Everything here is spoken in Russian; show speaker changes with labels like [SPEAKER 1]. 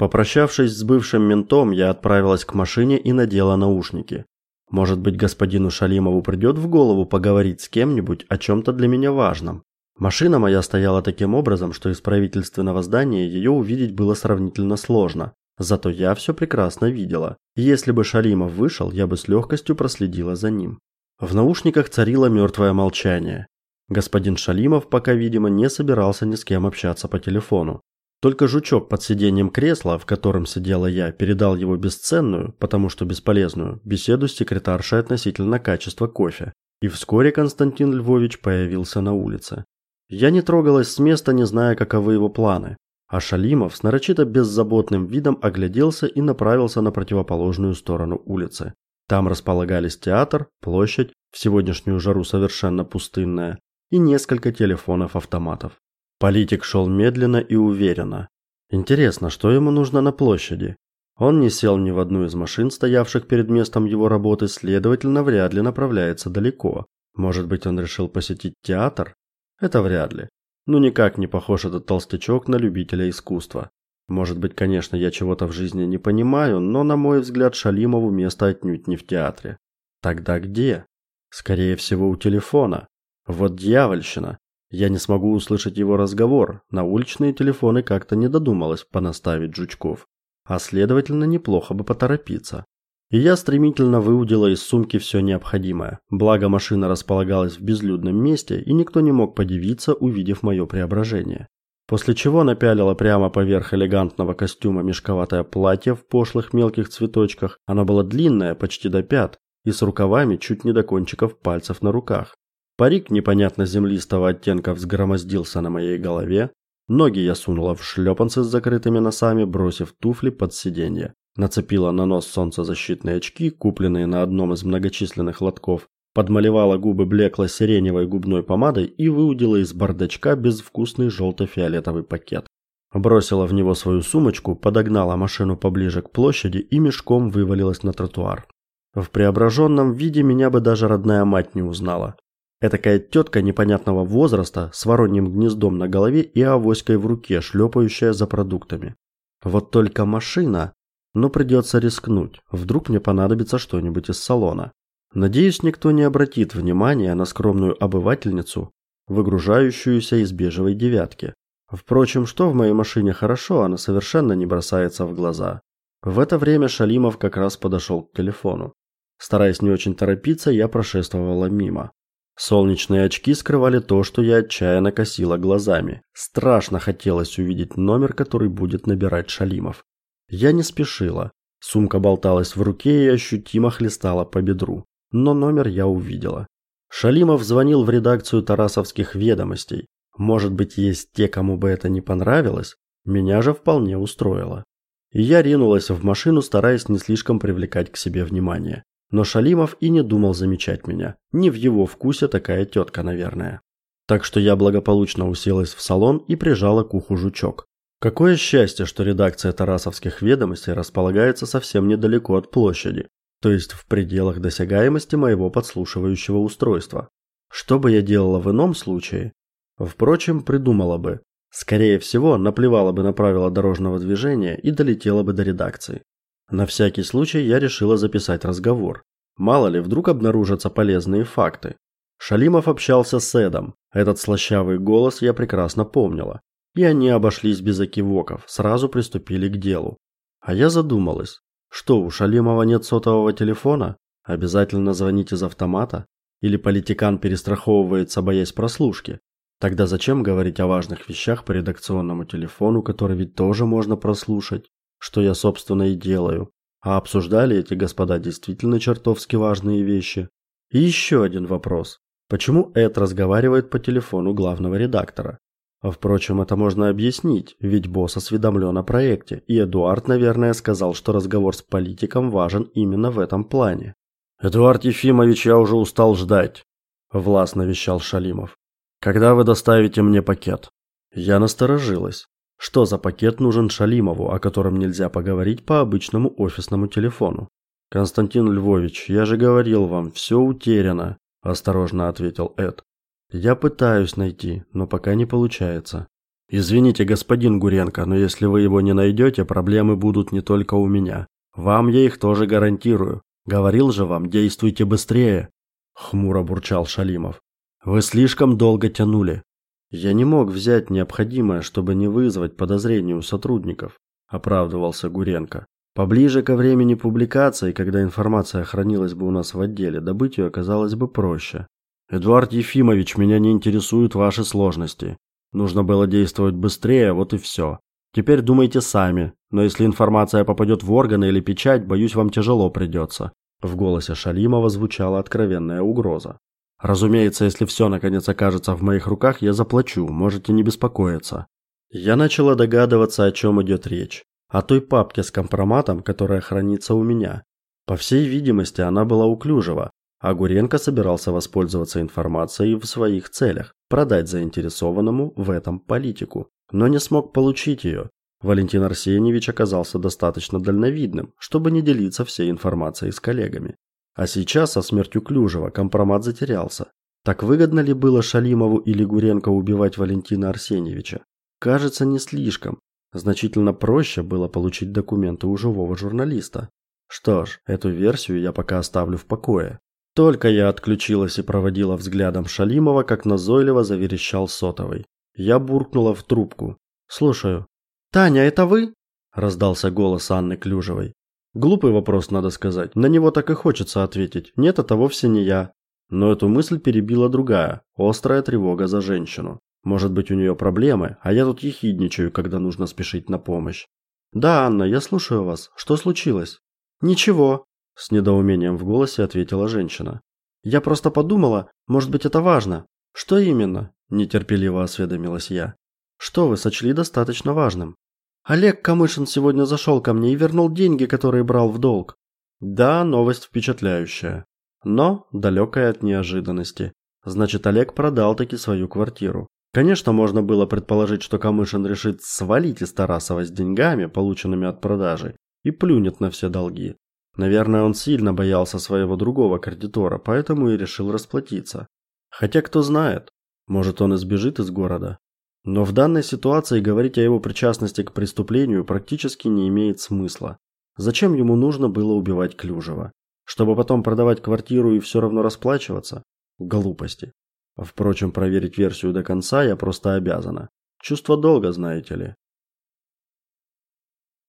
[SPEAKER 1] Попрощавшись с бывшим ментом, я отправилась к машине и надела наушники. Может быть, господину Шалимову придет в голову поговорить с кем-нибудь о чем то для меня важном. Машина моя стояла таким образом, что из правительственного здания ее увидеть было сравнительно сложно. Зато я все прекрасно видела. Если бы Шалимов вышел, я бы с легкостью проследила за ним. В наушниках царило мертвое молчание. Господин Шалимов пока, видимо, не собирался ни с кем общаться по телефону. Только жучок под сиденьем кресла, в котором сидела я, передал его бесценную, потому что бесполезную, беседу с секретаршей относительно качества кофе. И вскоре Константин Львович появился на улице. Я не трогалась с места, не зная, каковы его планы. А Шалимов с нарочито беззаботным видом огляделся и направился на противоположную сторону улицы. Там располагались театр, площадь, в сегодняшнюю жару совершенно пустынная, и несколько телефонов-автоматов. Политик шел медленно и уверенно. Интересно, что ему нужно на площади? Он не сел ни в одну из машин, стоявших перед местом его работы, следовательно, вряд ли направляется далеко. Может быть, он решил посетить театр? Это вряд ли. Ну никак не похож этот толстячок на любителя искусства. Может быть, конечно, я чего-то в жизни не понимаю, но на мой взгляд, Шалимову место отнюдь не в театре. Тогда где? Скорее всего, у телефона. Вот дьявольщина. Я не смогу услышать его разговор. На уличные телефоны как-то не додумалась понаставить жучков. А следовательно, неплохо бы поторопиться. И я стремительно выудила из сумки все необходимое. Благо машина располагалась в безлюдном месте, и никто не мог подивиться, увидев мое преображение. После чего напялила прямо поверх элегантного костюма мешковатое платье в пошлых мелких цветочках. Оно было длинное, почти до пят, и с рукавами чуть не до кончиков пальцев на руках. Парик непонятно землистого оттенка взгромоздился на моей голове. Ноги я сунула в шлепанцы с закрытыми носами, бросив туфли под сиденье. Нацепила на нос солнцезащитные очки, купленные на одном из многочисленных лотков, подмалевала губы блекло-сиреневой губной помадой и выудила из бардачка безвкусный желто-фиолетовый пакет. Бросила в него свою сумочку, подогнала машину поближе к площади и мешком вывалилась на тротуар. В преображенном виде меня бы даже родная мать не узнала. Этакая тетка непонятного возраста с вороньим гнездом на голове и авоськой в руке, шлепающая за продуктами. Вот только машина, ну придется рискнуть. Вдруг мне понадобится что-нибудь из салона. Надеюсь, никто не обратит внимания на скромную обывательницу, выгружающуюся из бежевой девятки. Впрочем, что в моей машине хорошо, она совершенно не бросается в глаза. В это время Шалимов как раз подошел к телефону. Стараясь не очень торопиться, я прошествовала мимо. Солнечные очки скрывали то, что я отчаянно косила глазами. Страшно хотелось увидеть номер, который будет набирать Шалимов. Я не спешила. Сумка болталась в руке и ощутимо хлестала по бедру но номер я увидела. Шалимов звонил в редакцию Тарасовских ведомостей. Может быть, есть те, кому бы это не понравилось, меня же вполне устроило. И я ринулась в машину, стараясь не слишком привлекать к себе внимание. Но Шалимов и не думал замечать меня. Не в его вкусе такая тетка, наверное. Так что я благополучно уселась в салон и прижала к уху жучок. Какое счастье, что редакция Тарасовских ведомостей располагается совсем недалеко от площади то есть в пределах досягаемости моего подслушивающего устройства. Что бы я делала в ином случае? Впрочем, придумала бы. Скорее всего, наплевала бы на правила дорожного движения и долетела бы до редакции. На всякий случай я решила записать разговор. Мало ли, вдруг обнаружатся полезные факты. Шалимов общался с Эдом. Этот слащавый голос я прекрасно помнила. И они обошлись без окивоков, сразу приступили к делу. А я задумалась, что, у Шалимова нет сотового телефона? Обязательно звонить из автомата? Или политикан перестраховывается, боясь прослушки? Тогда зачем говорить о важных вещах по редакционному телефону, который ведь тоже можно прослушать? Что я, собственно, и делаю. А обсуждали эти господа действительно чертовски важные вещи? И еще один вопрос. Почему Эд разговаривает по телефону главного редактора? А впрочем, это можно объяснить, ведь босс осведомлен о проекте, и Эдуард, наверное, сказал, что разговор с политиком важен именно в этом плане. Эдуард Ефимович, я уже устал ждать, властно вещал Шалимов. Когда вы доставите мне пакет? Я насторожилась. Что за пакет нужен Шалимову, о котором нельзя поговорить по обычному офисному телефону? Константин Львович, я же говорил вам, все утеряно, осторожно ответил Эд. Я пытаюсь найти, но пока не получается. Извините, господин Гуренко, но если вы его не найдете, проблемы будут не только у меня. Вам я их тоже гарантирую. Говорил же вам, действуйте быстрее, хмуро бурчал Шалимов. Вы слишком долго тянули. Я не мог взять необходимое, чтобы не вызвать подозрений у сотрудников, оправдывался Гуренко. Поближе ко времени публикации, когда информация хранилась бы у нас в отделе, добыть ее оказалось бы проще. Эдуард Ефимович, меня не интересуют ваши сложности. Нужно было действовать быстрее, вот и все. Теперь думайте сами, но если информация попадет в органы или печать, боюсь, вам тяжело придется». В голосе Шалимова звучала откровенная угроза. Разумеется, если все наконец окажется в моих руках, я заплачу, можете не беспокоиться. Я начала догадываться, о чем идет речь. О той папке с компроматом, которая хранится у меня. По всей видимости, она была уклюжива, а Гуренко собирался воспользоваться информацией в своих целях продать заинтересованному в этом политику, но не смог получить ее. Валентин Арсеньевич оказался достаточно дальновидным, чтобы не делиться всей информацией с коллегами. А сейчас со смертью Клюжева компромат затерялся. Так выгодно ли было Шалимову или Гуренко убивать Валентина Арсеньевича? Кажется, не слишком. Значительно проще было получить документы у живого журналиста. Что ж, эту версию я пока оставлю в покое. Только я отключилась и проводила взглядом Шалимова, как назойливо заверещал сотовый. Я буркнула в трубку. «Слушаю». «Таня, это вы?» – раздался голос Анны Клюжевой. Глупый вопрос, надо сказать. На него так и хочется ответить. Нет, это вовсе не я. Но эту мысль перебила другая, острая тревога за женщину. Может быть, у нее проблемы, а я тут ехидничаю, когда нужно спешить на помощь. Да, Анна, я слушаю вас. Что случилось? Ничего, с недоумением в голосе ответила женщина. Я просто подумала, может быть, это важно. Что именно? нетерпеливо осведомилась я. Что вы сочли достаточно важным? Олег Камышин сегодня зашел ко мне и вернул деньги, которые брал в долг. Да, новость впечатляющая, но далекая от неожиданности. Значит, Олег продал таки свою квартиру. Конечно, можно было предположить, что Камышин решит свалить из Тарасова с деньгами, полученными от продажи, и плюнет на все долги. Наверное, он сильно боялся своего другого кредитора, поэтому и решил расплатиться. Хотя кто знает, может он избежит из города. Но в данной ситуации говорить о его причастности к преступлению практически не имеет смысла. Зачем ему нужно было убивать Клюжева? Чтобы потом продавать квартиру и все равно расплачиваться? Глупости. Впрочем, проверить версию до конца я просто обязана. Чувство долга, знаете ли.